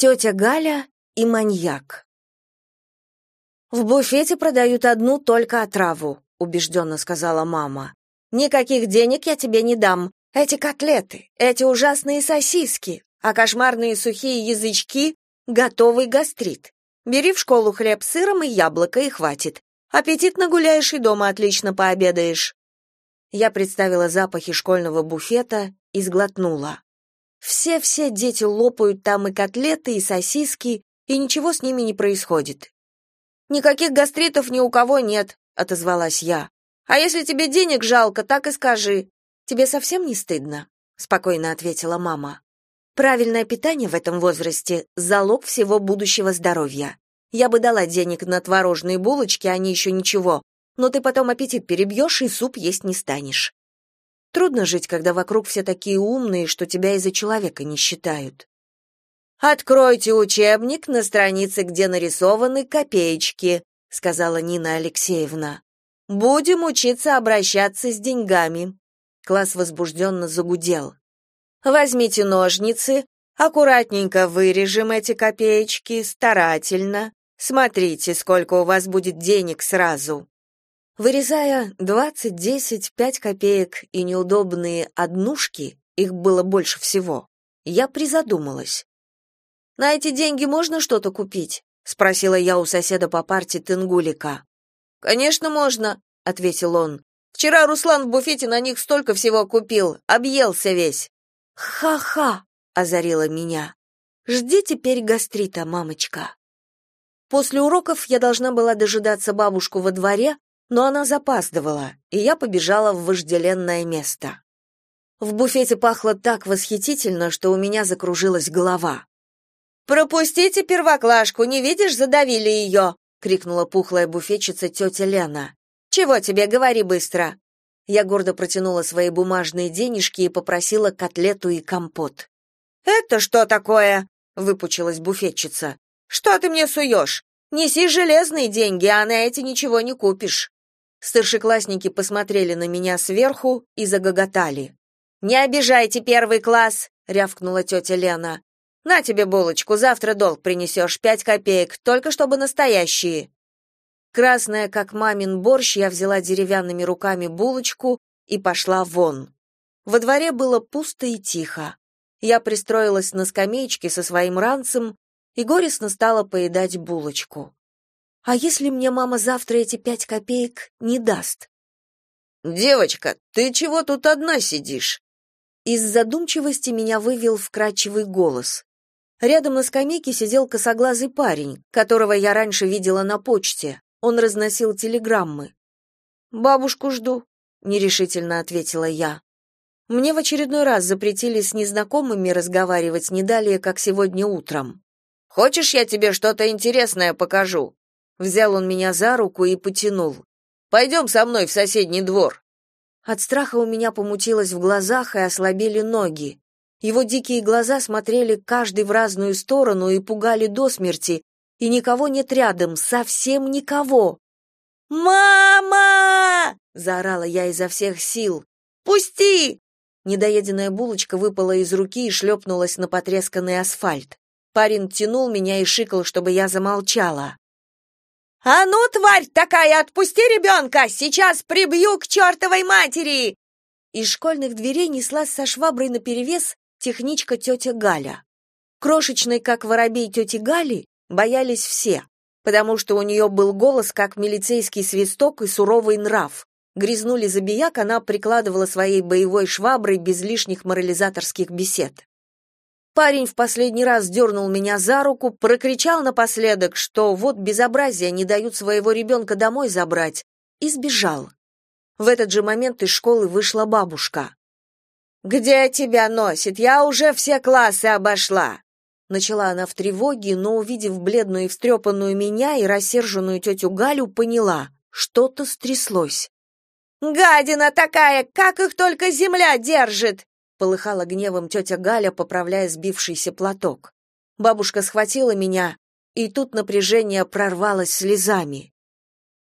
Тетя Галя и маньяк. В буфете продают одну только отраву, убежденно сказала мама. Никаких денег я тебе не дам. Эти котлеты, эти ужасные сосиски, а кошмарные сухие язычки готовый гастрит. Бери в школу хлеб с сыром и яблоко и хватит. Аппетитно гуляешь и дома отлично пообедаешь. Я представила запахи школьного буфета и сглотнула. Все-все дети лопают там и котлеты, и сосиски, и ничего с ними не происходит. Никаких гастритов ни у кого нет, отозвалась я. А если тебе денег жалко, так и скажи. Тебе совсем не стыдно? спокойно ответила мама. Правильное питание в этом возрасте залог всего будущего здоровья. Я бы дала денег на творожные булочки, они еще ничего, но ты потом аппетит перебьешь и суп есть не станешь. Трудно жить, когда вокруг все такие умные, что тебя из-за человека не считают. Откройте учебник на странице, где нарисованы копеечки, сказала Нина Алексеевна. Будем учиться обращаться с деньгами. Класс возбужденно загудел. Возьмите ножницы, аккуратненько вырежем эти копеечки, старательно. Смотрите, сколько у вас будет денег сразу. Вырезая двадцать, десять, пять копеек и неудобные однушки, их было больше всего, я призадумалась. «На эти деньги можно что-то купить?» — спросила я у соседа по парте Тенгулика. «Конечно, можно», — ответил он. «Вчера Руслан в буфете на них столько всего купил, объелся весь». «Ха-ха!» — озарила меня. «Жди теперь гастрита, мамочка». После уроков я должна была дожидаться бабушку во дворе, но она запаздывала, и я побежала в вожделенное место. В буфете пахло так восхитительно, что у меня закружилась голова. «Пропустите первоклашку, не видишь, задавили ее!» — крикнула пухлая буфетчица тетя Лена. «Чего тебе, говори быстро!» Я гордо протянула свои бумажные денежки и попросила котлету и компот. «Это что такое?» — выпучилась буфетчица. «Что ты мне суешь? Неси железные деньги, а на эти ничего не купишь». Старшеклассники посмотрели на меня сверху и загоготали. «Не обижайте первый класс!» — рявкнула тетя Лена. «На тебе булочку, завтра долг принесешь, пять копеек, только чтобы настоящие». Красная, как мамин борщ, я взяла деревянными руками булочку и пошла вон. Во дворе было пусто и тихо. Я пристроилась на скамеечке со своим ранцем и горестно стала поедать булочку. А если мне мама завтра эти пять копеек не даст? Девочка, ты чего тут одна сидишь? Из задумчивости меня вывел вкрадчивый голос. Рядом на скамейке сидел косоглазый парень, которого я раньше видела на почте. Он разносил телеграммы. Бабушку жду, нерешительно ответила я. Мне в очередной раз запретили с незнакомыми разговаривать не далее, как сегодня утром. Хочешь, я тебе что-то интересное покажу? Взял он меня за руку и потянул. «Пойдем со мной в соседний двор». От страха у меня помутилось в глазах и ослабели ноги. Его дикие глаза смотрели каждый в разную сторону и пугали до смерти, и никого нет рядом, совсем никого. «Мама!» — заорала я изо всех сил. «Пусти!» Недоеденная булочка выпала из руки и шлепнулась на потресканный асфальт. Парень тянул меня и шикал, чтобы я замолчала. «А ну, тварь такая, отпусти ребенка! Сейчас прибью к чертовой матери!» Из школьных дверей неслась со шваброй наперевес техничка тетя Галя. Крошечной, как воробей тети Гали, боялись все, потому что у нее был голос, как милицейский свисток и суровый нрав. Грязнули забияк, она прикладывала своей боевой шваброй без лишних морализаторских бесед. Парень в последний раз дернул меня за руку, прокричал напоследок, что вот безобразие не дают своего ребенка домой забрать, и сбежал. В этот же момент из школы вышла бабушка. «Где тебя носит? Я уже все классы обошла!» Начала она в тревоге, но, увидев бледную и встрепанную меня и рассерженную тетю Галю, поняла, что-то стряслось. «Гадина такая! Как их только земля держит!» Полыхала гневом тетя Галя, поправляя сбившийся платок. Бабушка схватила меня, и тут напряжение прорвалось слезами.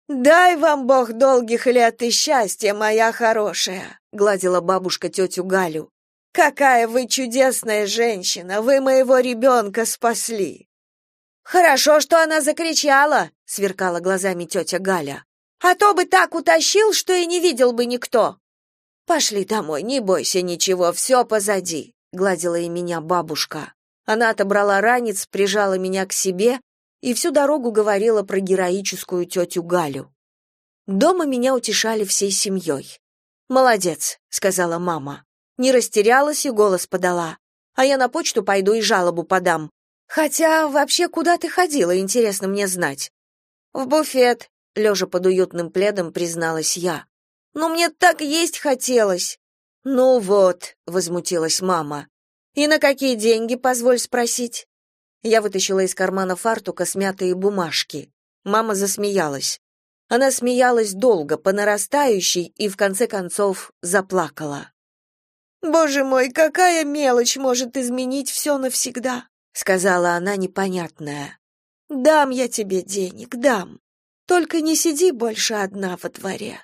«Дай вам Бог долгих лет и счастья, моя хорошая!» — гладила бабушка тетю Галю. Какая вы чудесная женщина! Вы моего ребенка спасли!» «Хорошо, что она закричала!» — сверкала глазами тетя Галя. «А то бы так утащил, что и не видел бы никто!» «Пошли домой, не бойся ничего, все позади», — гладила и меня бабушка. Она отобрала ранец, прижала меня к себе и всю дорогу говорила про героическую тетю Галю. Дома меня утешали всей семьей. «Молодец», — сказала мама. Не растерялась и голос подала. «А я на почту пойду и жалобу подам. Хотя, вообще, куда ты ходила, интересно мне знать?» «В буфет», — лежа под уютным пледом, призналась я. «Но мне так есть хотелось». «Ну вот», — возмутилась мама. «И на какие деньги, позволь спросить?» Я вытащила из кармана фартука смятые бумажки. Мама засмеялась. Она смеялась долго, по нарастающей, и в конце концов заплакала. «Боже мой, какая мелочь может изменить все навсегда!» — сказала она непонятная. «Дам я тебе денег, дам. Только не сиди больше одна во дворе».